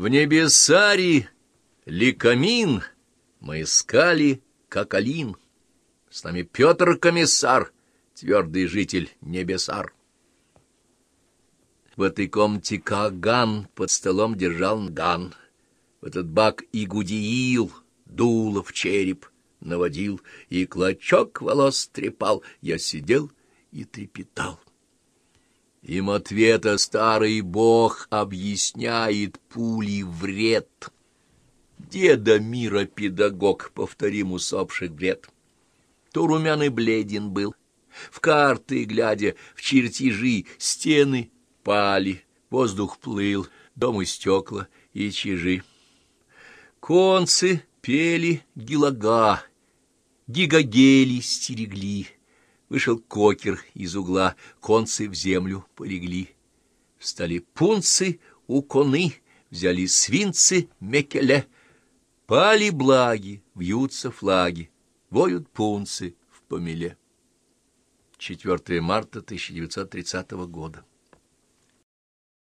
В небесари ликамин мы искали, как Алин. С нами Петр комиссар, твердый житель небесар. В этой комнате Каган под столом держал ган. В этот бак и гудиил, дуло в череп, наводил, и клочок волос трепал. Я сидел и трепетал. Им ответа старый бог объясняет пули вред. Деда мира педагог, повторим усопших бред. То румяный бледен был, в карты глядя, в чертежи, стены пали, воздух плыл, дом и стекла, и чижи. Концы пели гилага, гигагели стерегли. Вышел кокер из угла, концы в землю полегли. Встали пунцы у коны, взяли свинцы мекеле. Пали благи, вьются флаги, воют пунцы в помеле. 4 марта 1930 года.